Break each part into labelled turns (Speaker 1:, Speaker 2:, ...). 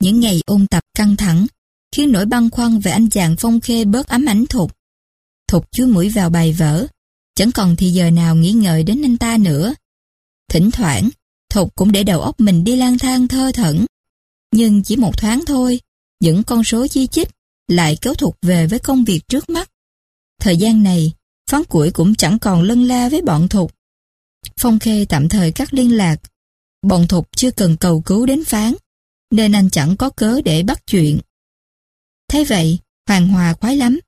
Speaker 1: Những ngày ôn tập căng thẳng, khiến nỗi băn khoăn về anh chàng phong khê bớt ấm ảnh thục. Thục chúi mũi vào bài vở, chẳng còn thì giờ nào nghĩ ngợi đến anh ta nữa. Thỉnh thoảng, Thục cũng để đầu óc mình đi lang thang thơ thẩn. Nhưng chỉ một thoáng thôi, những con số chi chít lại kéo Thục về với công việc trước mắt. Thời gian này, phán củi cũng chẳng còn lân la với bọn Thục. Phong Khê tạm thời cắt liên lạc. Bọn Thục chưa cần cầu cứu đến phán, nên anh chẳng có cớ để bắt chuyện. Thế vậy, Hoàng Hòa khoái lắm.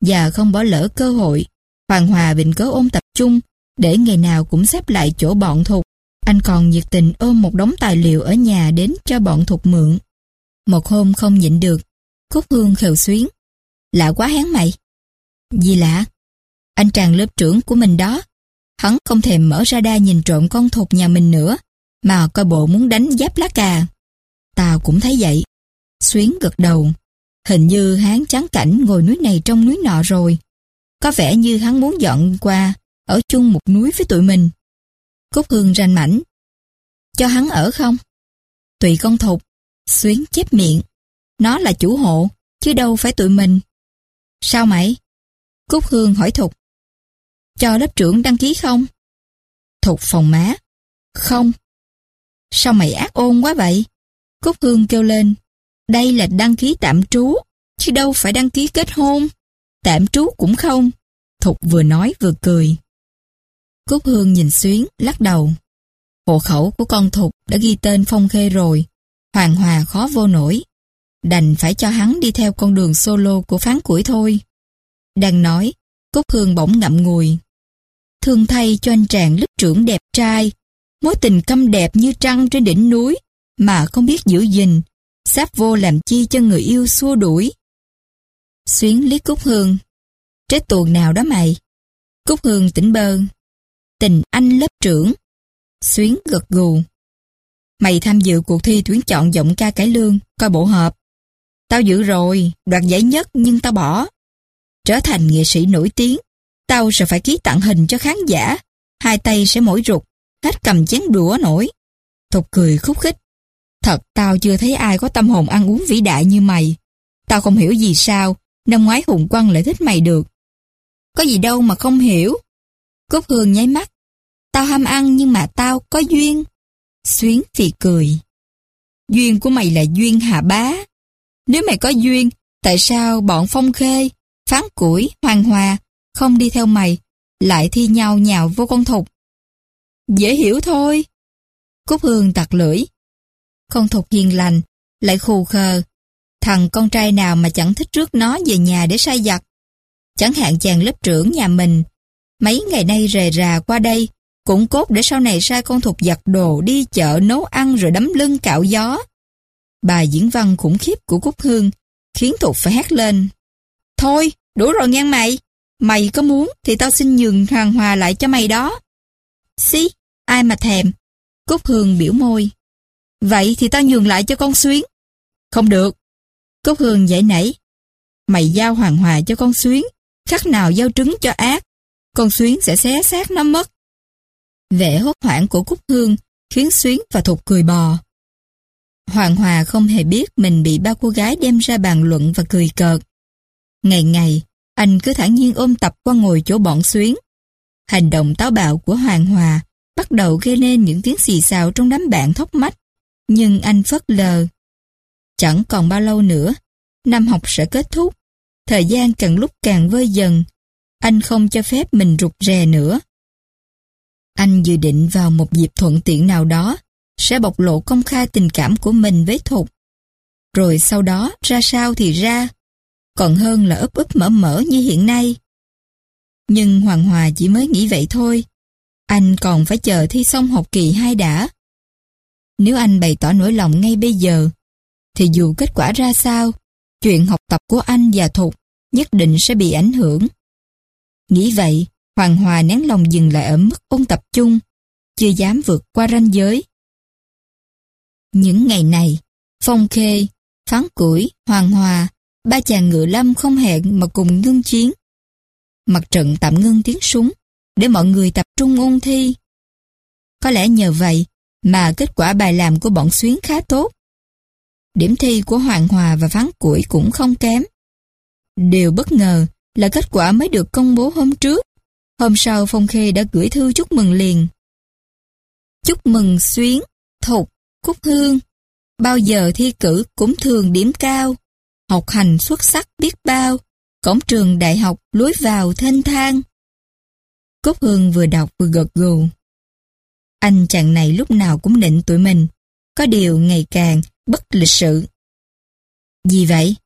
Speaker 1: Và không bỏ lỡ cơ hội, Hoàng Hòa bình cớ ôm tập trung để ngày nào cũng xếp lại chỗ bọn Thục. Anh còn nhiệt tình ôm một đống tài liệu ở nhà đến cho bọn Thục mượn. Một hôm không nhịn được, Cúc Hương khều xuyến. Lạ quá hán mày. Gì lạ? Anh chàng lớp trưởng của mình đó. Hắn không thèm mở ra đa nhìn trộm con Thục nhà mình nữa, mà coi bộ muốn đánh giáp lá cà. Tao cũng thấy vậy. Xuyến gật đầu. Hình như hắn trắng cảnh ngồi núi này trong núi nọ rồi. Có vẻ như hắn muốn dọn qua, ở chung một núi với tụi mình. Cúc Hương ranh mảnh. Cho hắn ở không? Tùy con thục. Xuyến chép miệng. Nó là chủ hộ, chứ đâu phải tụi mình. Sao mày? Cúc Hương hỏi Thục. Cho lớp trưởng đăng ký không? Thục phòng má. Không. Sao mày ác ôn quá vậy? Cúc Hương kêu lên. Đây là đăng ký tạm trú, chứ đâu phải đăng ký kết hôn. Tạm trú cũng không. Thục vừa nói vừa cười. Cúc Hương nhìn Xuyến, lắc đầu. Hộ khẩu của con Thục đã ghi tên Phong Khê rồi. Hoàng Hòa khó vô nổi. Đành phải cho hắn đi theo con đường solo của phán củi thôi. Đang nói, Cúc Hương bỗng ngậm ngùi. Thương thay cho anh chàng lớp trưởng đẹp trai, mối tình căm đẹp như trăng trên đỉnh núi, mà không biết giữ gìn, sắp vô làm chi cho người yêu xua đuổi. Xuyến liếc Cúc Hương. Chết tuồng nào đó mày. Cúc Hương tỉnh bơ. Tình anh lớp trưởng. Xuyến gật gù. Mày tham dự cuộc thi tuyển chọn giọng ca cải lương, coi bộ hợp. Tao dự rồi, đoạt giải nhất nhưng tao bỏ. Trở thành nghệ sĩ nổi tiếng, tao sẽ phải ký tặng hình cho khán giả. Hai tay sẽ mỏi rụt, hết cầm chén đũa nổi. Thục cười khúc khích. Thật tao chưa thấy ai có tâm hồn ăn uống vĩ đại như mày. Tao không hiểu gì sao, năm ngoái Hùng Quang lại thích mày được. Có gì đâu mà không hiểu. Cúc Hương nháy mắt. Tao ham ăn nhưng mà tao có duyên. Xuyến thì cười. Duyên của mày là duyên hạ bá. Nếu mày có duyên, tại sao bọn Phong Khê, Phán Củi, Hoàng Hòa không đi theo mày, lại thi nhau nhào vô con thục? Dễ hiểu thôi. Cúc Hương tặc lưỡi. Con thục hiền lành, lại khù khờ. Thằng con trai nào mà chẳng thích rước nó về nhà để sai giặt. Chẳng hạn chàng lớp trưởng nhà mình. Mấy ngày nay rề rà qua đây, cũng cốt để sau này sai con thục giặt đồ đi chợ nấu ăn rồi đấm lưng cạo gió. Bài diễn văn khủng khiếp của Cúc Hương khiến Thục phải hét lên. Thôi, đủ rồi ngang mày. Mày có muốn thì tao xin nhường hoàng hòa lại cho mày đó. Xí, ai mà thèm. Cúc Hương biểu môi. Vậy thì ta nhường lại cho con Xuyến. Không được. Cúc Hương giải nảy. Mày giao hoàng hòa cho con Xuyến, khắc nào giao trứng cho ác. Con Xuyến sẽ xé xác nó mất. Vẻ hốt hoảng của Cúc Hương khiến Xuyến và Thục cười bò. Hoàng Hòa không hề biết mình bị ba cô gái đem ra bàn luận và cười cợt. Ngày ngày, anh cứ thản nhiên ôm tập qua ngồi chỗ bọn xuyến. Hành động táo bạo của Hoàng Hòa bắt đầu gây nên những tiếng xì xào trong đám bạn thóc mắt, nhưng anh phớt lờ. Chẳng còn bao lâu nữa, năm học sẽ kết thúc, thời gian càng lúc càng vơi dần, anh không cho phép mình rụt rè nữa. Anh dự định vào một dịp thuận tiện nào đó sẽ bộc lộ công khai tình cảm của mình với Thục. Rồi sau đó ra sao thì ra, còn hơn là ấp ấp mở mở như hiện nay. Nhưng Hoàng Hòa chỉ mới nghĩ vậy thôi. Anh còn phải chờ thi xong học kỳ 2 đã. Nếu anh bày tỏ nỗi lòng ngay bây giờ, thì dù kết quả ra sao, chuyện học tập của anh và Thục nhất định sẽ bị ảnh hưởng. Nghĩ vậy, Hoàng Hòa nén lòng dừng lại ở mức ôn tập chung, chưa dám vượt qua ranh giới. Những ngày này, Phong Khê, Phán Củi, Hoàng Hòa, ba chàng ngựa lâm không hẹn mà cùng ngưng chiến. Mặt trận tạm ngưng tiếng súng, để mọi người tập trung ôn thi. Có lẽ nhờ vậy mà kết quả bài làm của bọn xuyến khá tốt. điểm thi của Hoàng Hòa và Phán Củi cũng không kém. Điều bất ngờ là kết quả mới được công bố hôm trước. Hôm sau Phong Khê đã gửi thư chúc mừng liền. Chúc mừng Xuyến, Thục, Cúc Hương. Bao giờ thi cử cũng thường điểm cao. Học hành xuất sắc biết bao. Cổng trường đại học lối vào thênh thang. Cúc Hương vừa đọc vừa gật gù. Anh chàng này lúc nào cũng định tụi mình. Có điều ngày càng bất lịch sự. Gì vậy?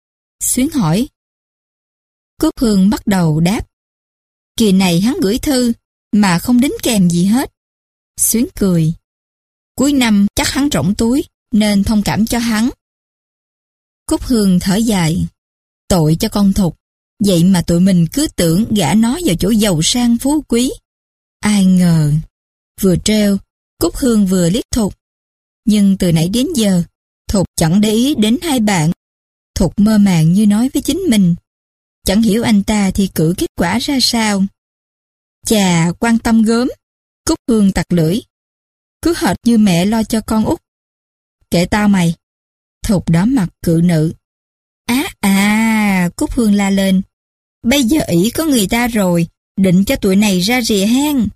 Speaker 1: Xuyến hỏi. Cúc Hương bắt đầu đáp. Kỳ này hắn gửi thư, mà không đính kèm gì hết. Xuyến cười. Cuối năm chắc hắn rỗng túi, nên thông cảm cho hắn. Cúc Hương thở dài. Tội cho con thục. Vậy mà tụi mình cứ tưởng gã nó vào chỗ giàu sang phú quý. Ai ngờ. Vừa treo, Cúc Hương vừa liếc thục. Nhưng từ nãy đến giờ, Thục chẳng để ý đến hai bạn. Thục mơ màng như nói với chính mình. Chẳng hiểu anh ta thì cử kết quả ra sao. Chà, quan tâm gớm. Cúc Hương tặc lưỡi. Cứ hệt như mẹ lo cho con út. Kể tao mày. Thục đó mặt cự nữ. Á à, Cúc Hương la lên. Bây giờ ỷ có người ta rồi, định cho tụi này ra rìa hen.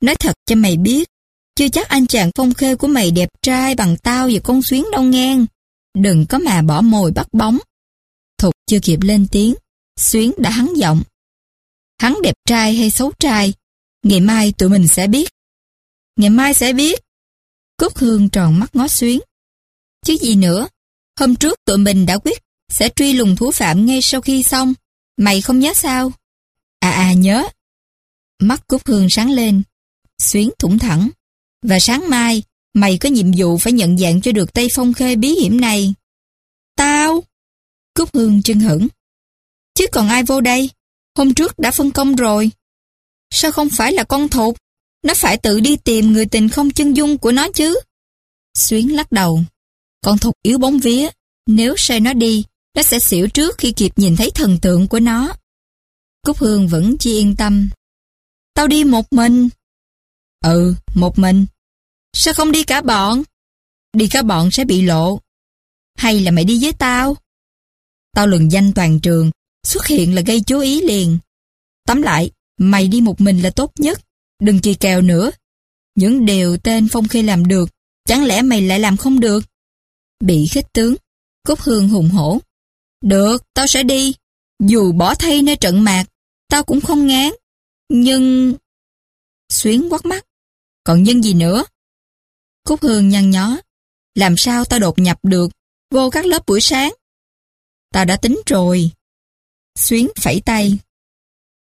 Speaker 1: Nói thật cho mày biết, chưa chắc anh chàng phong khê của mày đẹp trai bằng tao và con xuyến đâu ngang. Đừng có mà bỏ mồi bắt bóng. Thục chưa kịp lên tiếng, xuyến đã hắn giọng. Hắn đẹp trai hay xấu trai, ngày mai tụi mình sẽ biết. Ngày mai sẽ biết. Cúc Hương tròn mắt ngó xuyến. Chứ gì nữa, hôm trước tụi mình đã quyết sẽ truy lùng thủ phạm ngay sau khi xong. Mày không nhớ sao? À à nhớ. Mắt Cúc Hương sáng lên. Xuyến thủng thẳng. Và sáng mai, mày có nhiệm vụ phải nhận dạng cho được Tây Phong Khê bí hiểm này. Tao? Cúc Hương chân hững. Chứ còn ai vô đây? Hôm trước đã phân công rồi. Sao không phải là con thục? Nó phải tự đi tìm người tình không chân dung của nó chứ. Xuyến lắc đầu. Con thục yếu bóng vía. Nếu sai nó đi, nó sẽ xỉu trước khi kịp nhìn thấy thần tượng của nó. Cúc Hương vẫn chi yên tâm. Tao đi một mình. Ừ, một mình. Sao không đi cả bọn? Đi cả bọn sẽ bị lộ. Hay là mày đi với tao? Tao lừng danh toàn trường, xuất hiện là gây chú ý liền. Tóm lại, mày đi một mình là tốt nhất. Đừng kỳ kèo nữa. Những điều tên Phong Khê làm được, chẳng lẽ mày lại làm không được? Bị khích tướng, Cúc Hương hùng hổ. Được, tao sẽ đi. Dù bỏ thay nơi trận mạc, tao cũng không ngán. Nhưng... Xuyến quắt mắt. Còn nhân gì nữa? Cúc Hương nhăn nhó. Làm sao tao đột nhập được vô các lớp buổi sáng? Tao đã tính rồi. Xuyến phẩy tay.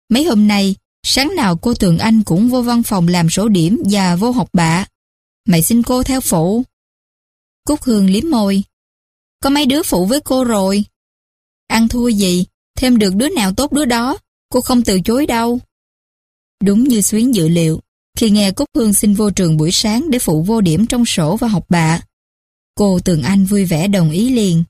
Speaker 1: Mấy hôm nay, sáng nào cô Tường Anh cũng vô văn phòng làm sổ điểm và vô học bạ. Mày xin cô theo phụ. Cúc Hương liếm môi. Có mấy đứa phụ với cô rồi. Ăn thua gì, thêm được đứa nào tốt đứa đó, cô không từ chối đâu. Đúng như Xuyến dự liệu, khi nghe Cúc Hương xin vô trường buổi sáng để phụ vô điểm trong sổ và học bạ. Cô Tường Anh vui vẻ đồng ý liền.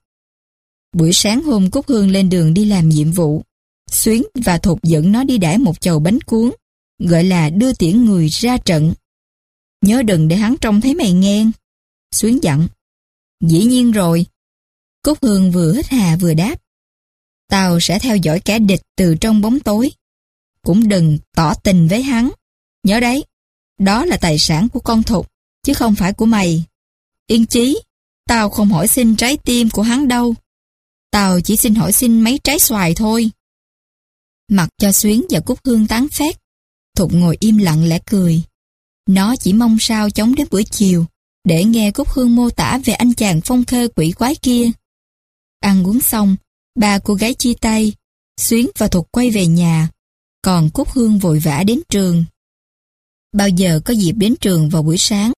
Speaker 1: Buổi sáng hôm Cúc Hương lên đường đi làm nhiệm vụ, Xuyến và Thục dẫn nó đi đãi một chầu bánh cuốn, gọi là đưa tiễn người ra trận. Nhớ đừng để hắn trông thấy mày nghe. Xuyến dặn. Dĩ nhiên rồi. Cúc Hương vừa hít hà vừa đáp. Tao sẽ theo dõi kẻ địch từ trong bóng tối. Cũng đừng tỏ tình với hắn. Nhớ đấy, đó là tài sản của con Thục, chứ không phải của mày. Yên chí, tao không hỏi xin trái tim của hắn đâu. Tao chỉ xin hỏi xin mấy trái xoài thôi. Mặc cho Xuyến và Cúc Hương tán phét, Thục ngồi im lặng lẽ cười. Nó chỉ mong sao chống đến buổi chiều, để nghe Cúc Hương mô tả về anh chàng phong khê quỷ quái kia. Ăn uống xong, ba cô gái chia tay, Xuyến và Thục quay về nhà, còn Cúc Hương vội vã đến trường. Bao giờ có dịp đến trường vào buổi sáng,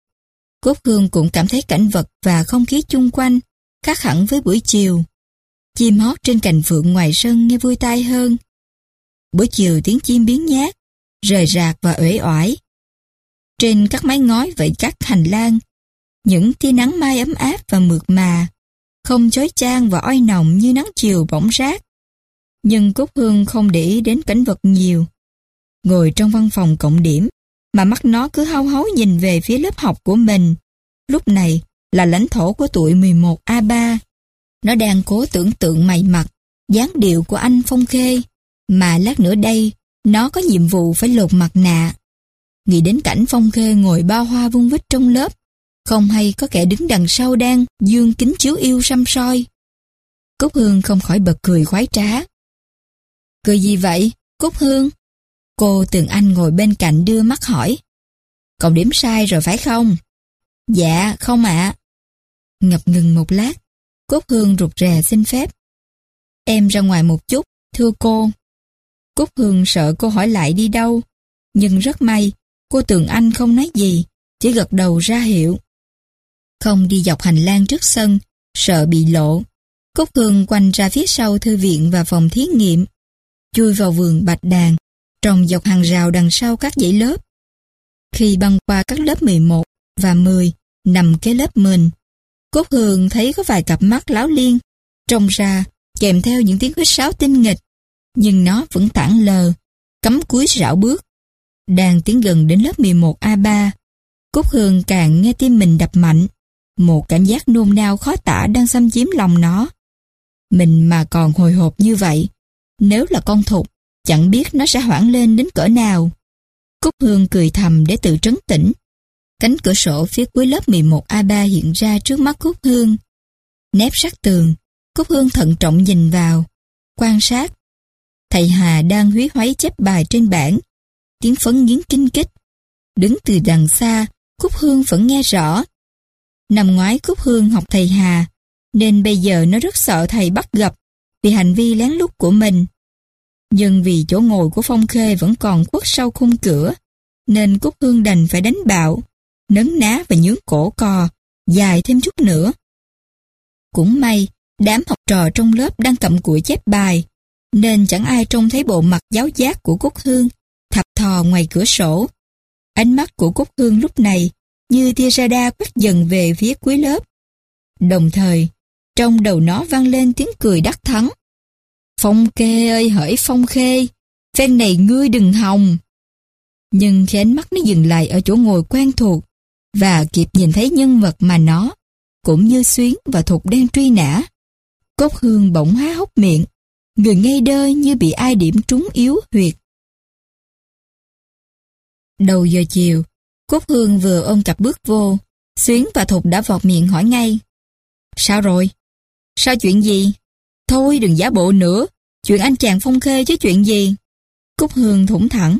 Speaker 1: Cốt Hương cũng cảm thấy cảnh vật và không khí chung quanh khác hẳn với buổi chiều. Chim hót trên cành phượng ngoài sân nghe vui tai hơn. Buổi chiều tiếng chim biến nhát, rời rạc và uể oải. Trên các mái ngói vậy các hành lang, những tia nắng mai ấm áp và mượt mà, không chói chang và oi nồng như nắng chiều bỗng rát. Nhưng Cúc Hương không để ý đến cảnh vật nhiều. Ngồi trong văn phòng cộng điểm, mà mắt nó cứ hau hấu nhìn về phía lớp học của mình. Lúc này là lãnh thổ của tụi 11A3. Nó đang cố tưởng tượng mày mặt, dáng điệu của anh Phong Khê, mà lát nữa đây, nó có nhiệm vụ phải lột mặt nạ. Nghĩ đến cảnh Phong Khê ngồi bao hoa vung vít trong lớp, không hay có kẻ đứng đằng sau đang dương kính chiếu yêu xăm soi. Cúc Hương không khỏi bật cười khoái trá. Cười gì vậy, Cúc Hương? Cô Tường Anh ngồi bên cạnh đưa mắt hỏi. Cậu điểm sai rồi phải không? Dạ, không ạ. Ngập ngừng một lát, Cúc Hương rụt rè xin phép. Em ra ngoài một chút, thưa cô. Cúc Hương sợ cô hỏi lại đi đâu, nhưng rất may, cô Tường Anh không nói gì, chỉ gật đầu ra hiệu. Không đi dọc hành lang trước sân, sợ bị lộ. Cúc Hương quanh ra phía sau thư viện và phòng thí nghiệm, chui vào vườn bạch đàn, trồng dọc hàng rào đằng sau các dãy lớp. Khi băng qua các lớp 11 và 10, nằm kế lớp mình, Cúc Hương thấy có vài cặp mắt láo liên, trông ra kèm theo những tiếng huýt sáo tinh nghịch, nhưng nó vẫn tản lờ, cắm cúi rảo bước. Đang tiến gần đến lớp 11A3, Cúc Hương càng nghe tim mình đập mạnh, một cảm giác nôn nao khó tả đang xâm chiếm lòng nó. Mình mà còn hồi hộp như vậy, nếu là con thục, chẳng biết nó sẽ hoảng lên đến cỡ nào. Cúc Hương cười thầm để tự trấn tĩnh. Cánh cửa sổ phía cuối lớp 11A3 hiện ra trước mắt Cúc Hương. Nép sát tường, Cúc Hương thận trọng nhìn vào, quan sát. Thầy Hà đang húy hoáy chép bài trên bảng, tiếng phấn nghiến kinh kích. Đứng từ đằng xa, Cúc Hương vẫn nghe rõ. Năm ngoái Cúc Hương học thầy Hà, nên bây giờ nó rất sợ thầy bắt gặp vì hành vi lén lút của mình. Nhưng vì chỗ ngồi của Phong Khê vẫn còn khuất sau khung cửa, nên Cúc Hương đành phải đánh bạo, nấn ná và nhướng cổ cò, dài thêm chút nữa. Cũng may, đám học trò trong lớp đang cầm cụi chép bài, nên chẳng ai trông thấy bộ mặt giáo giác của Cúc Hương, thập thò ngoài cửa sổ. Ánh mắt của Cúc Hương lúc này như tia radar quét dần về phía cuối lớp. Đồng thời, trong đầu nó vang lên tiếng cười đắc thắng. Phong kê ơi hỡi phong khê, phen này ngươi đừng hòng. Nhưng khi ánh mắt nó dừng lại ở chỗ ngồi quen thuộc và kịp nhìn thấy nhân vật mà nó, cũng như Xuyến và Thục đang truy nã. Cốt hương bỗng há hốc miệng, người ngây đơ như bị ai điểm trúng yếu huyệt. Đầu giờ chiều, Cốt hương vừa ôm cặp bước vô, Xuyến và Thục đã vọt miệng hỏi ngay. Sao rồi? Sao chuyện gì? Thôi đừng giả bộ nữa, chuyện anh chàng phong khê chứ chuyện gì? Cúc Hương thủng thẳng.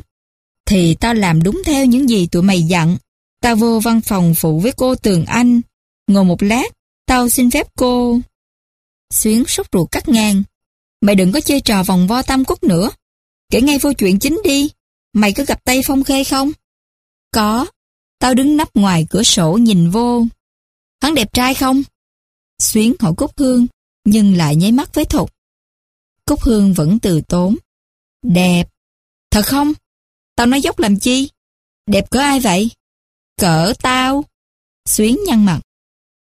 Speaker 1: Thì tao làm đúng theo những gì tụi mày dặn. Tao vô văn phòng phụ với cô Tường Anh. Ngồi một lát, tao xin phép cô. Xuyến sốt ruột cắt ngang. Mày đừng có chơi trò vòng vo tam cúc nữa. Kể ngay vô chuyện chính đi. Mày có gặp tay phong khê không? Có. Tao đứng nấp ngoài cửa sổ nhìn vô. Hắn đẹp trai không? Xuyến hỏi Cúc Hương, nhưng lại nháy mắt với Thục. Cúc Hương vẫn từ tốn. Đẹp. Thật không? Tao nói dốc làm chi? Đẹp cỡ ai vậy? Cỡ tao. Xuyến nhăn mặt.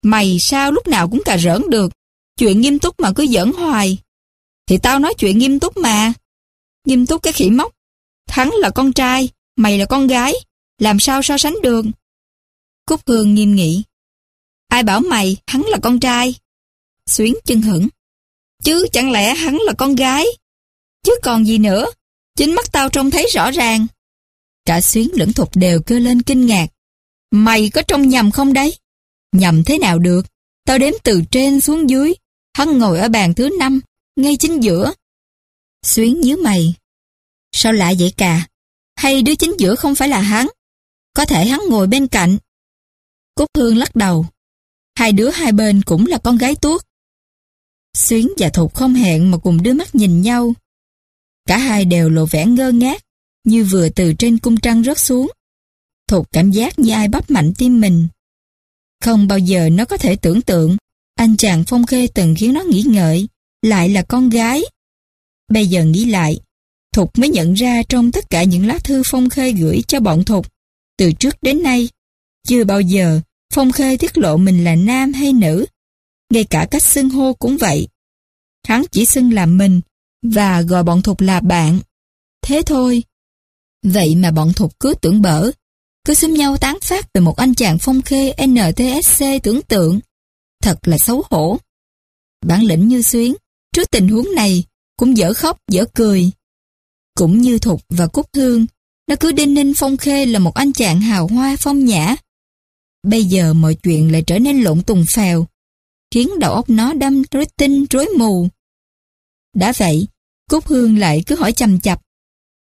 Speaker 1: Mày sao lúc nào cũng cà rỡn được. Chuyện nghiêm túc mà cứ giỡn hoài. Thì tao nói chuyện nghiêm túc mà. Nghiêm túc cái khỉ móc. Thắng là con trai, mày là con gái. Làm sao so sánh được? Cúc Hương nghiêm nghị. Ai bảo mày hắn là con trai? Xuyến chân hững. Chứ chẳng lẽ hắn là con gái? Chứ còn gì nữa? Chính mắt tao trông thấy rõ ràng. Cả Xuyến lẫn Thục đều kêu lên kinh ngạc. Mày có trông nhầm không đấy? Nhầm thế nào được? Tao đếm từ trên xuống dưới. Hắn ngồi ở bàn thứ năm, ngay chính giữa. Xuyến nhíu mày. Sao lạ vậy cả? Hay đứa chính giữa không phải là hắn? Có thể hắn ngồi bên cạnh. Cúc Hương lắc đầu. Hai đứa hai bên cũng là con gái tuốt. Xuyến và Thục không hẹn mà cùng đưa mắt nhìn nhau. Cả hai đều lộ vẻ ngơ ngác, như vừa từ trên cung trăng rớt xuống. Thục cảm giác như ai bắp mạnh tim mình. Không bao giờ nó có thể tưởng tượng anh chàng Phong Khê từng khiến nó nghĩ ngợi, lại là con gái. Bây giờ nghĩ lại, Thục mới nhận ra trong tất cả những lá thư Phong Khê gửi cho bọn Thục, từ trước đến nay, chưa bao giờ Phong Khê tiết lộ mình là nam hay nữ. Ngay cả cách xưng hô cũng vậy. Hắn chỉ xưng là mình và gọi bọn Thục là bạn. Thế thôi. Vậy mà bọn Thục cứ tưởng bở, cứ xúm nhau tán phát về một anh chàng Phong Khê NTSC tưởng tượng. Thật là xấu hổ. Bản lĩnh như Xuyến, trước tình huống này, cũng dở khóc, dở cười. Cũng như Thục và Cúc Hương, nó cứ đinh ninh Phong Khê là một anh chàng hào hoa phong nhã. Bây giờ mọi chuyện lại trở nên lộn tùng phèo, khiến đầu óc nó đâm rối tinh rối mù. Đã vậy, Cúc Hương lại cứ hỏi chầm chập.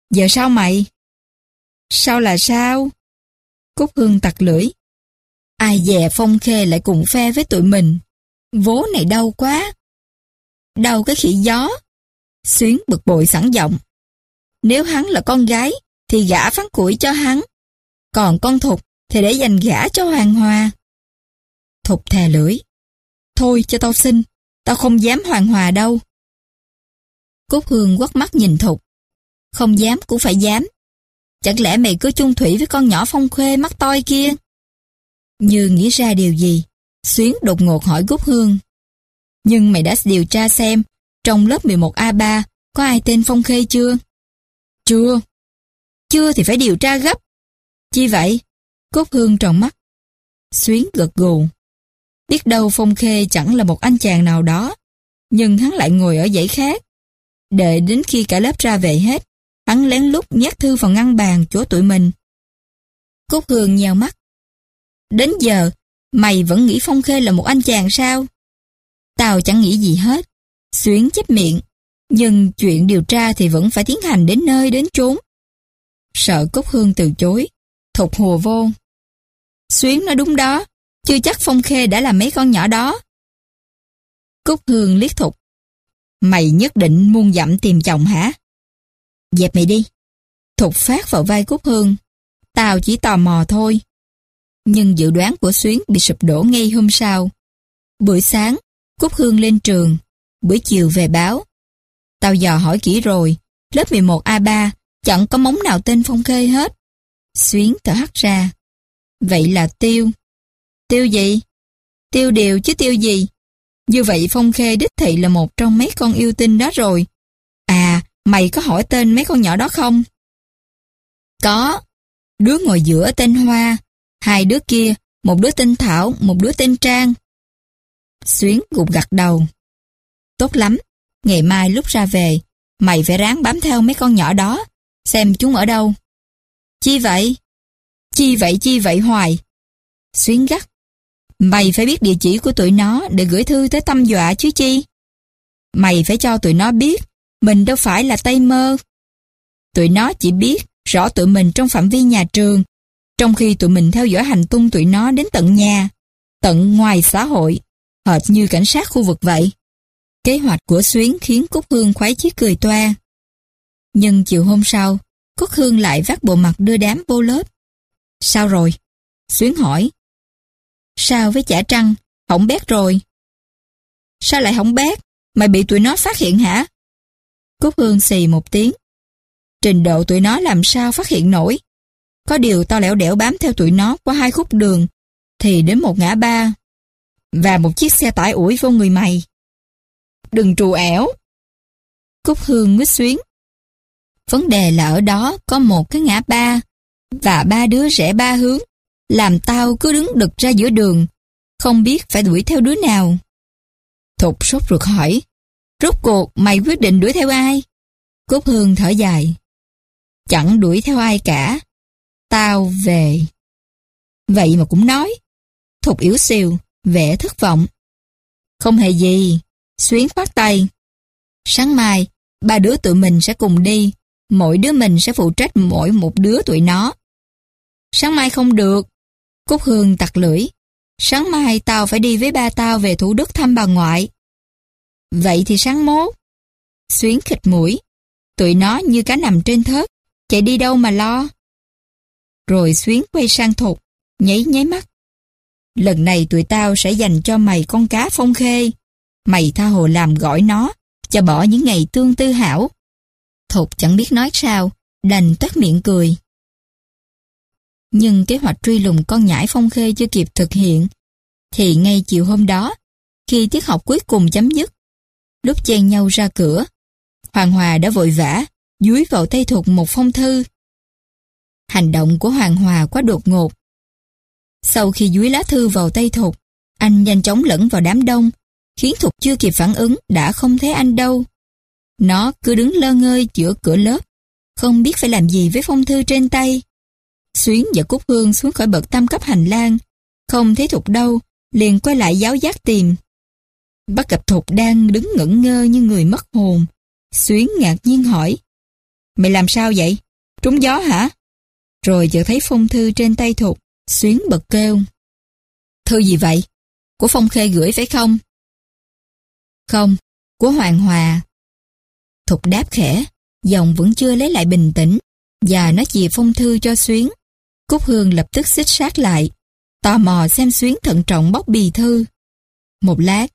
Speaker 1: Giờ sao mày? Sao là sao? Cúc Hương tặc lưỡi. Ai dè Phong Khê lại cùng phe với tụi mình. Vố này đau quá. Đau cái khỉ gió. Xuyến bực bội sẵn giọng. Nếu hắn là con gái, thì gả phán củi cho hắn. Còn con Thục thì để dành gả cho Hoàng hoa. Thục thè lưỡi. Thôi cho tao xin, tao không dám Hoàng Hòa đâu. Cúc Hương quắt mắt nhìn Thục. Không dám cũng phải dám. Chẳng lẽ mày cứ chung thủy với con nhỏ phong khuê mắt toi kia? Như nghĩ ra điều gì, Xuyến đột ngột hỏi Cúc Hương. Nhưng mày đã điều tra xem, trong lớp 11A3 có ai tên Phong Khê chưa? Chưa. Chưa thì phải điều tra gấp. Chi vậy? Cúc Hương tròn mắt. Xuyến gật gù. Biết đâu Phong Khê chẳng là một anh chàng nào đó, nhưng hắn lại ngồi ở dãy khác. Đợi đến khi cả lớp ra về hết, hắn lén lút nhét thư vào ngăn bàn chỗ tụi mình. Cúc Hương nhèo mắt. Đến giờ, mày vẫn nghĩ Phong Khê là một anh chàng sao? Tao chẳng nghĩ gì hết. Xuyến chép miệng. Nhưng chuyện điều tra thì vẫn phải tiến hành đến nơi đến chốn. Sợ Cúc Hương từ chối. Thục hùa vô. Xuyến nói đúng đó. Chưa chắc Phong Khê đã là mấy con nhỏ đó. Cúc Hương liếc Thục. Mày nhất định muôn dặm tìm chồng hả? Dẹp mày đi. Thục phát vào vai Cúc Hương. Tao chỉ tò mò thôi. Nhưng dự đoán của Xuyến bị sụp đổ ngay hôm sau. Buổi sáng, Cúc Hương lên trường. Buổi chiều về báo. Tao dò hỏi kỹ rồi. Lớp 11A3 chẳng có móng nào tên Phong Khê hết. Xuyến thở hắt ra. Vậy là tiêu. Tiêu gì? Tiêu điều chứ tiêu gì? Như vậy Phong Khê đích thị là một trong mấy con yêu tinh đó rồi. À, mày có hỏi tên mấy con nhỏ đó không? Có. Đứa ngồi giữa tên Hoa, hai đứa kia, một đứa tên Thảo, một đứa tên Trang. Xuyến gục gặt đầu. Tốt lắm, ngày mai lúc ra về, mày phải ráng bám theo mấy con nhỏ đó, xem chúng ở đâu. Chi vậy? Chi vậy chi vậy hoài? Xuyến gắt. Mày phải biết địa chỉ của tụi nó để gửi thư tới tâm dọa chứ chi. Mày phải cho tụi nó biết, mình đâu phải là Tây Mơ. Tụi nó chỉ biết rõ tụi mình trong phạm vi nhà trường, trong khi tụi mình theo dõi hành tung tụi nó đến tận nhà, tận ngoài xã hội, hệt như cảnh sát khu vực vậy. Kế hoạch của Xuyến khiến Cúc Hương khoái chí cười toa. Nhưng chiều hôm sau, Cúc Hương lại vác bộ mặt đưa đám vô lớp. Sao rồi? Xuyến hỏi. Sao với chả trăng, hỏng bét rồi. Sao lại hỏng bét? Mày bị tụi nó phát hiện hả? Cúc Hương xì một tiếng. Trình độ tụi nó làm sao phát hiện nổi. Có điều tao lẻo đẻo bám theo tụi nó qua hai khúc đường, thì đến một ngã ba, và một chiếc xe tải ủi vô người mày. Đừng trù ẻo. Cúc Hương nguyết xuyến. Vấn đề là ở đó có một cái ngã ba, và ba đứa rẽ ba hướng, làm tao cứ đứng đực ra giữa đường, không biết phải đuổi theo đứa nào. Thục sốt ruột hỏi, rốt cuộc mày quyết định đuổi theo ai? Cốt Hương thở dài. Chẳng đuổi theo ai cả. Tao về. Vậy mà cũng nói. Thục yếu xìu, vẻ thất vọng. Không hề gì, xuyến phát tay. Sáng mai, ba đứa tụi mình sẽ cùng đi. Mỗi đứa mình sẽ phụ trách mỗi một đứa tụi nó. Sáng mai không được. Cúc Hương tặc lưỡi. Sáng mai tao phải đi với ba tao về Thủ Đức thăm bà ngoại. Vậy thì sáng mốt. Xuyến khịt mũi. Tụi nó như cá nằm trên thớt. Chạy đi đâu mà lo. Rồi Xuyến quay sang Thục. Nháy nháy mắt. Lần này tụi tao sẽ dành cho mày con cá phong khê. Mày tha hồ làm gọi nó, cho bỏ những ngày tương tư hảo. Thục chẳng biết nói sao, đành toát miệng cười. Nhưng kế hoạch truy lùng con nhãi phong khê chưa kịp thực hiện, thì ngay chiều hôm đó, khi tiết học cuối cùng chấm dứt, lúc chen nhau ra cửa, Hoàng Hòa đã vội vã, dúi vào tay Thục một phong thư. Hành động của Hoàng Hòa quá đột ngột. Sau khi dúi lá thư vào tay Thục, anh nhanh chóng lẫn vào đám đông, khiến Thục chưa kịp phản ứng đã không thấy anh đâu. Nó cứ đứng lơ ngơi giữa cửa lớp, không biết phải làm gì với phong thư trên tay. Xuyến và Cúc Hương xuống khỏi bậc tam cấp hành lang, không thấy Thục đâu, liền quay lại giáo giác tìm. Bắt gặp Thục đang đứng ngẩn ngơ như người mất hồn. Xuyến ngạc nhiên hỏi, Mày làm sao vậy? Trúng gió hả? Rồi chợt thấy phong thư trên tay Thục, Xuyến bật kêu. Thư gì vậy? Của Phong Khê gửi phải không? Không, của Hoàng Hòa. Thục đáp khẽ, giọng vẫn chưa lấy lại bình tĩnh, và nó chìa phong thư cho Xuyến. Cúc Hương lập tức xích sát lại, tò mò xem Xuyến thận trọng bóc bì thư. Một lát,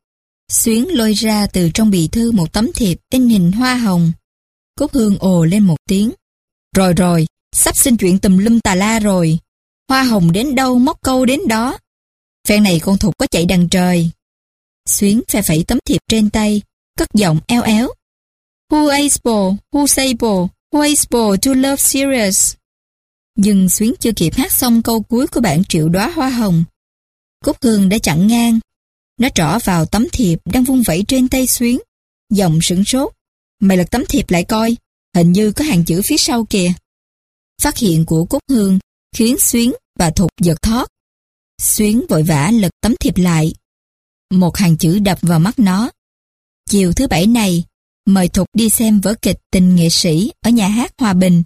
Speaker 1: Xuyến lôi ra từ trong bì thư một tấm thiệp in hình hoa hồng. Cúc Hương ồ lên một tiếng. Rồi rồi, sắp xin chuyện tùm lum tà la rồi. Hoa hồng đến đâu móc câu đến đó. Phen này con thục có chạy đằng trời. Xuyến phe phẩy tấm thiệp trên tay, cất giọng eo éo. Who able, who able, who able to love serious. Nhưng Xuyến chưa kịp hát xong câu cuối của bản triệu đóa hoa hồng. Cúc Hương đã chặn ngang. Nó trỏ vào tấm thiệp đang vung vẩy trên tay Xuyến. Giọng sửng sốt. Mày lật tấm thiệp lại coi, hình như có hàng chữ phía sau kìa. Phát hiện của Cúc Hương khiến Xuyến và Thục giật thót. Xuyến vội vã lật tấm thiệp lại. Một hàng chữ đập vào mắt nó. Chiều thứ bảy này, mời Thục đi xem vở kịch tình nghệ sĩ ở nhà hát Hòa Bình.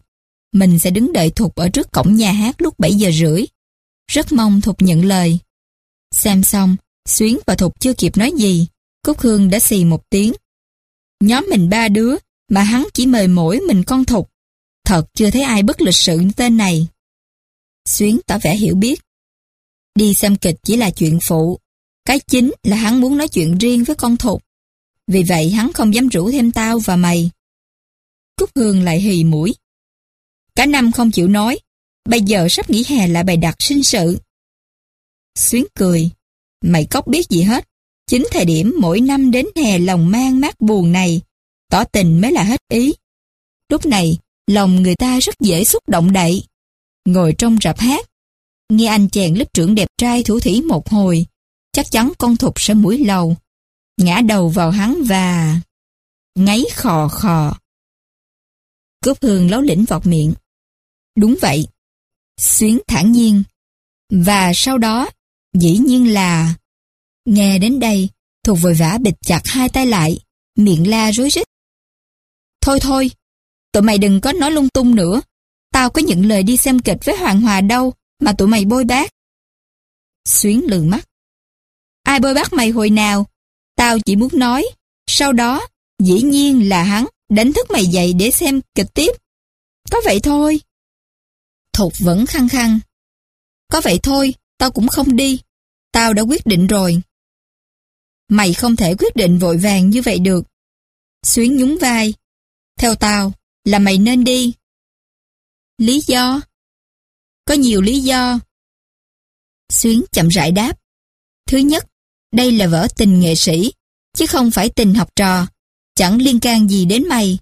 Speaker 1: Mình sẽ đứng đợi Thục ở trước cổng nhà hát lúc 7 giờ rưỡi. Rất mong Thục nhận lời. Xem xong, Xuyến và Thục chưa kịp nói gì. Cúc Hương đã xì một tiếng. Nhóm mình ba đứa, mà hắn chỉ mời mỗi mình con Thục. Thật chưa thấy ai bất lịch sự như tên này. Xuyến tỏ vẻ hiểu biết. Đi xem kịch chỉ là chuyện phụ. Cái chính là hắn muốn nói chuyện riêng với con Thục. Vì vậy hắn không dám rủ thêm tao và mày. Cúc Hương lại hì mũi. Cả năm không chịu nói. Bây giờ sắp nghỉ hè lại bày đặt sinh sự. Xuyến cười. Mày cóc biết gì hết. Chính thời điểm mỗi năm đến hè lòng mang mát buồn này, tỏ tình mới là hết ý. Lúc này, lòng người ta rất dễ xúc động đậy. Ngồi trong rạp hát, nghe anh chàng lớp trưởng đẹp trai thủ thủy một hồi, chắc chắn con thục sẽ mũi lầu, ngã đầu vào hắn và... ngáy khò khò. Cướp hương lấu lĩnh vọt miệng. Đúng vậy. Xuyến thản nhiên. Và sau đó, dĩ nhiên là... Nghe đến đây, Thục vội vã bịt chặt hai tay lại, miệng la rối rít. Thôi thôi, tụi mày đừng có nói lung tung nữa. Tao có những lời đi xem kịch với Hoàng Hòa đâu mà tụi mày bôi bác. Xuyến lừ mắt. Ai bôi bác mày hồi nào? Tao chỉ muốn nói. Sau đó, dĩ nhiên là hắn đánh thức mày dậy để xem kịch tiếp. Có vậy thôi. Thục vẫn khăng khăng. Có vậy thôi, tao cũng không đi. Tao đã quyết định rồi. Mày không thể quyết định vội vàng như vậy được. Xuyến nhún vai. Theo tao, là mày nên đi. Lý do? Có nhiều lý do. Xuyến chậm rãi đáp. Thứ nhất, đây là vở tình nghệ sĩ, chứ không phải tình học trò, chẳng liên can gì đến mày.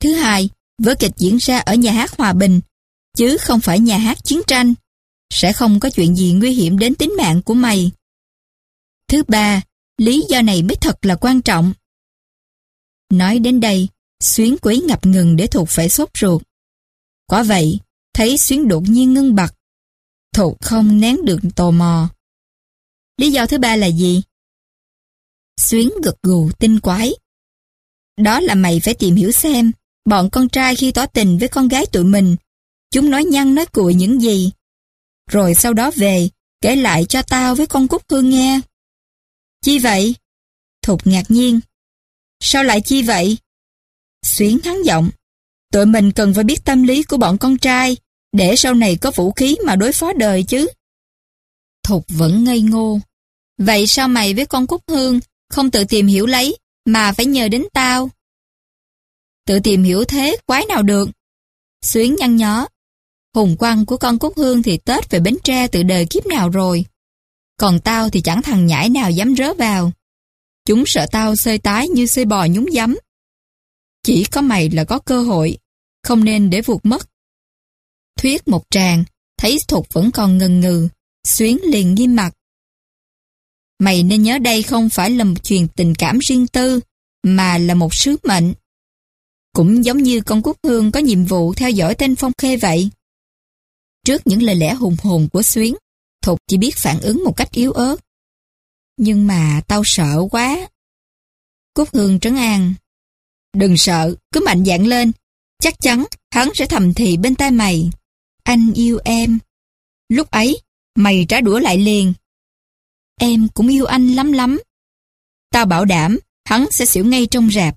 Speaker 1: Thứ hai, vở kịch diễn ra ở nhà hát Hòa Bình, chứ không phải nhà hát chiến tranh. Sẽ không có chuyện gì nguy hiểm đến tính mạng của mày. Thứ ba, lý do này mới thật là quan trọng. Nói đến đây, Xuyến quấy ngập ngừng để Thục phải sốt ruột. Quả vậy, thấy Xuyến đột nhiên ngưng bặt. Thục không nén được tò mò. Lý do thứ ba là gì? Xuyến gật gù tinh quái. Đó là mày phải tìm hiểu xem, bọn con trai khi tỏ tình với con gái tụi mình, chúng nói nhăn nói cuội những gì. Rồi sau đó về, kể lại cho tao với con Cúc Hương nghe. Chi vậy? Thục ngạc nhiên. Sao lại chi vậy? Xuyến thắng giọng. Tụi mình cần phải biết tâm lý của bọn con trai để sau này có vũ khí mà đối phó đời chứ. Thục vẫn ngây ngô. Vậy sao mày với con Cúc Hương không tự tìm hiểu lấy mà phải nhờ đến tao? Tự tìm hiểu thế quái nào được. Xuyến nhăn nhó. Hùng quăng của con Cúc Hương thì Tết về Bến Tre từ đời kiếp nào rồi. Còn tao thì chẳng thằng nhãi nào dám rớ vào. Chúng sợ tao xơi tái như xơi bò nhúng giấm. Chỉ có mày là có cơ hội, không nên để vụt mất. Thuyết một tràng, thấy Thục vẫn còn ngần ngừ, Xuyến liền nghiêm mặt. Mày nên nhớ đây không phải là một chuyện tình cảm riêng tư, mà là một sứ mệnh. Cũng giống như con Quốc Hương có nhiệm vụ theo dõi tên Phong Khê vậy. Trước những lời lẽ hùng hồn của Xuyến, Thục chỉ biết phản ứng một cách yếu ớt. Nhưng mà tao sợ quá. Cúc Hương trấn an. Đừng sợ, cứ mạnh dạn lên. Chắc chắn hắn sẽ thầm thì bên tai mày. Anh yêu em. Lúc ấy, mày trả đũa lại liền. Em cũng yêu anh lắm lắm. Tao bảo đảm, hắn sẽ xỉu ngay trong rạp.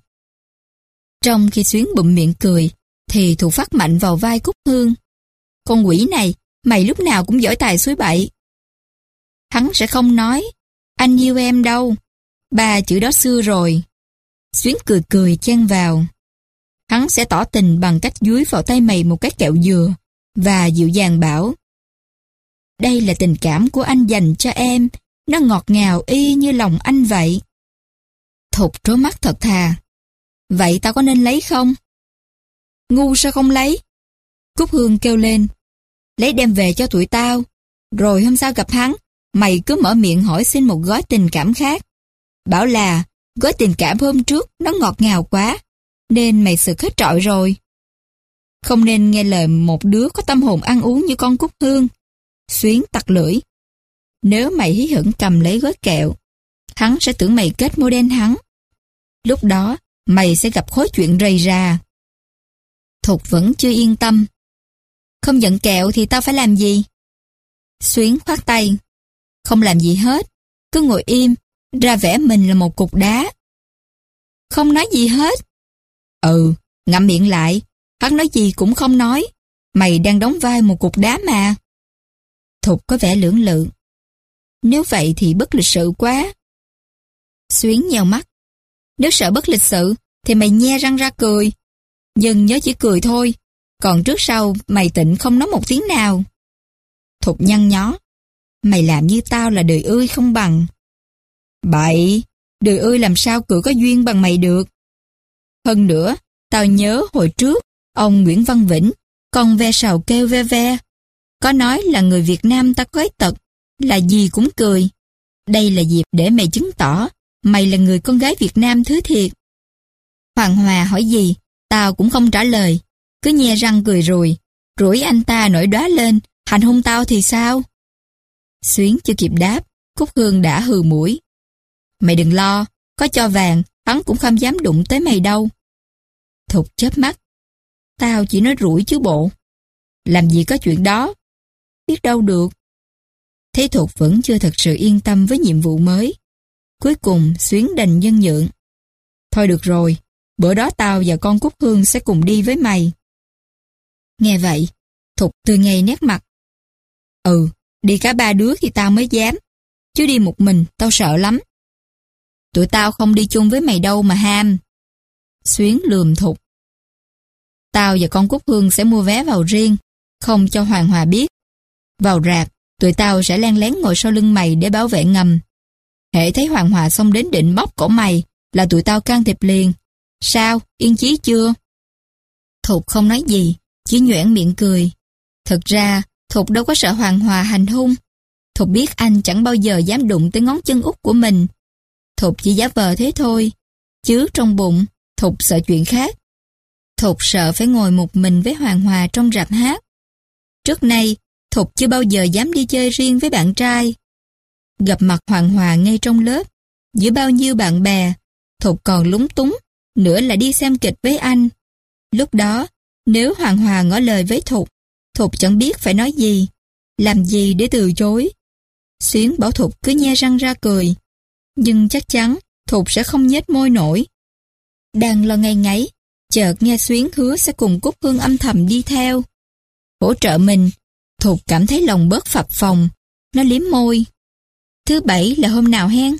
Speaker 1: Trong khi Xuyến bụm miệng cười, thì thủ phát mạnh vào vai Cúc Hương. Con quỷ này, mày lúc nào cũng giỏi tài suối bậy. Hắn sẽ không nói, anh yêu em đâu. Ba chữ đó xưa rồi. Xuyến cười cười chen vào. Hắn sẽ tỏ tình bằng cách dúi vào tay mày một cái kẹo dừa và dịu dàng bảo Đây là tình cảm của anh dành cho em, nó ngọt ngào y như lòng anh vậy. Thục trố mắt thật thà. Vậy tao có nên lấy không? Ngu sao không lấy? Cúc Hương kêu lên. Lấy đem về cho tụi tao. Rồi hôm sau gặp hắn, mày cứ mở miệng hỏi xin một gói tình cảm khác. Bảo là, gói tình cảm hôm trước nó ngọt ngào quá, nên mày sực hết trọi rồi. Không nên nghe lời một đứa có tâm hồn ăn uống như con Cúc Hương. Xuyến tặc lưỡi. Nếu mày hí hửng cầm lấy gói kẹo, hắn sẽ tưởng mày kết mô đen hắn. Lúc đó, mày sẽ gặp khối chuyện rầy ra. Thục vẫn chưa yên tâm. Không nhận kẹo thì tao phải làm gì? Xuyến khoát tay. Không làm gì hết. Cứ ngồi im, ra vẻ mình là một cục đá. Không nói gì hết. Ừ, ngậm miệng lại. Hắn nói gì cũng không nói. Mày đang đóng vai một cục đá mà. Thục có vẻ lưỡng lự. Nếu vậy thì bất lịch sự quá. Xuyến nhèo mắt. Nếu sợ bất lịch sự, thì mày nhe răng ra cười. Nhưng nhớ chỉ cười thôi. Còn trước sau, mày tịnh không nói một tiếng nào. Thục nhăn nhó. Mày làm như tao là đời ơi không bằng. Bậy, đời ơi làm sao cửa có duyên bằng mày được. Hơn nữa, tao nhớ hồi trước, ông Nguyễn Văn Vĩnh, con ve sầu kêu ve ve. Có nói là người Việt Nam ta có tật, là gì cũng cười. Đây là dịp để mày chứng tỏ mày là người con gái Việt Nam thứ thiệt. Hoàng Hòa hỏi gì, tao cũng không trả lời, cứ nhe răng cười rồi, rủi anh ta nổi đóa lên, hành hung tao thì sao? Xuyến chưa kịp đáp, Cúc Hương đã hừ mũi. Mày đừng lo, có cho vàng, hắn cũng không dám đụng tới mày đâu. Thục chớp mắt. Tao chỉ nói rủi chứ bộ. Làm gì có chuyện đó. Biết đâu được. Thế Thục vẫn chưa thật sự yên tâm với nhiệm vụ mới. Cuối cùng Xuyến đành nhân nhượng. Thôi được rồi, bữa đó tao và con Cúc Hương sẽ cùng đi với mày. Nghe vậy, Thục tươi ngay nét mặt. Ừ, đi cả ba đứa thì tao mới dám. Chứ đi một mình, tao sợ lắm. Tụi tao không đi chung với mày đâu mà ham. Xuyến lườm Thục. Tao và con Cúc Hương sẽ mua vé vào riêng, không cho Hoàng Hòa biết. Vào rạp, tụi tao sẽ len lén ngồi sau lưng mày để bảo vệ ngầm. Hệ thấy Hoàng Hòa xông đến định bóp cổ mày là tụi tao can thiệp liền. Sao, yên chí chưa? Thục không nói gì, chỉ nhoẻn miệng cười. Thực ra, Thục đâu có sợ Hoàng Hòa hành hung. Thục biết anh chẳng bao giờ dám đụng tới ngón chân út của mình. Thục chỉ giả vờ thế thôi. Chứ trong bụng, Thục sợ chuyện khác. Thục sợ phải ngồi một mình với Hoàng Hòa trong rạp hát. Trước nay, Thục chưa bao giờ dám đi chơi riêng với bạn trai. Gặp mặt Hoàng Hòa ngay trong lớp, giữa bao nhiêu bạn bè, Thục còn lúng túng, nữa là đi xem kịch với anh. Lúc đó, nếu Hoàng Hòa ngỏ lời với Thục, Thục chẳng biết phải nói gì, làm gì để từ chối. Xuyến bảo Thục cứ nhe răng ra cười, nhưng chắc chắn Thục sẽ không nhếch môi nổi. Đang lo ngay ngáy, chợt nghe Xuyến hứa sẽ cùng Cúc Hương âm thầm đi theo. Hỗ trợ mình, Thục cảm thấy lòng bớt phập phòng, nó liếm môi. Thứ bảy là hôm nào hen?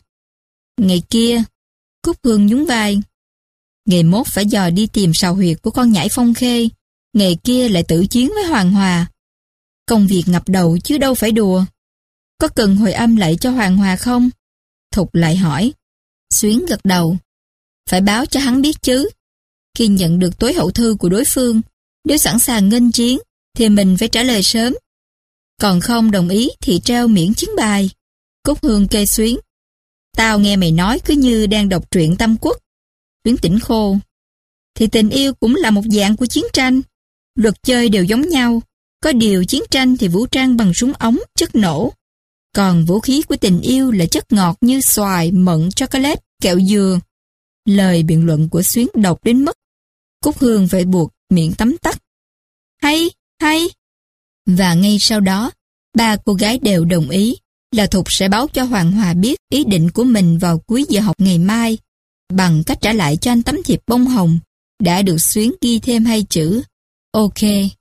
Speaker 1: Ngày kia, Cúc Hương nhún vai. Ngày mốt phải dò đi tìm sào huyệt của con nhảy phong khê. Ngày kia lại tử chiến với Hoàng Hòa. Công việc ngập đầu chứ đâu phải đùa. Có cần hồi âm lại cho Hoàng Hòa không? Thục lại hỏi. Xuyến gật đầu. Phải báo cho hắn biết chứ. Khi nhận được tối hậu thư của đối phương, nếu sẵn sàng nghênh chiến, thì mình phải trả lời sớm. Còn không đồng ý thì treo miễn chiến bài. Cúc Hương kê xuyến. Tao nghe mày nói cứ như đang đọc truyện Tam Quốc. Tuyến tỉnh khô. Thì tình yêu cũng là một dạng của chiến tranh. Luật chơi đều giống nhau. Có điều chiến tranh thì vũ trang bằng súng ống, chất nổ. Còn vũ khí của tình yêu là chất ngọt như xoài, mận, chocolate, kẹo dừa. Lời biện luận của Xuyến độc đến mức Cúc Hương phải buộc miệng tắm tắt. Hay, hay. Và ngay sau đó, ba cô gái đều đồng ý là Thục sẽ báo cho Hoàng Hòa biết ý định của mình vào cuối giờ học ngày mai bằng cách trả lại cho anh tấm thiệp bông hồng đã được Xuyến ghi thêm hai chữ Okay.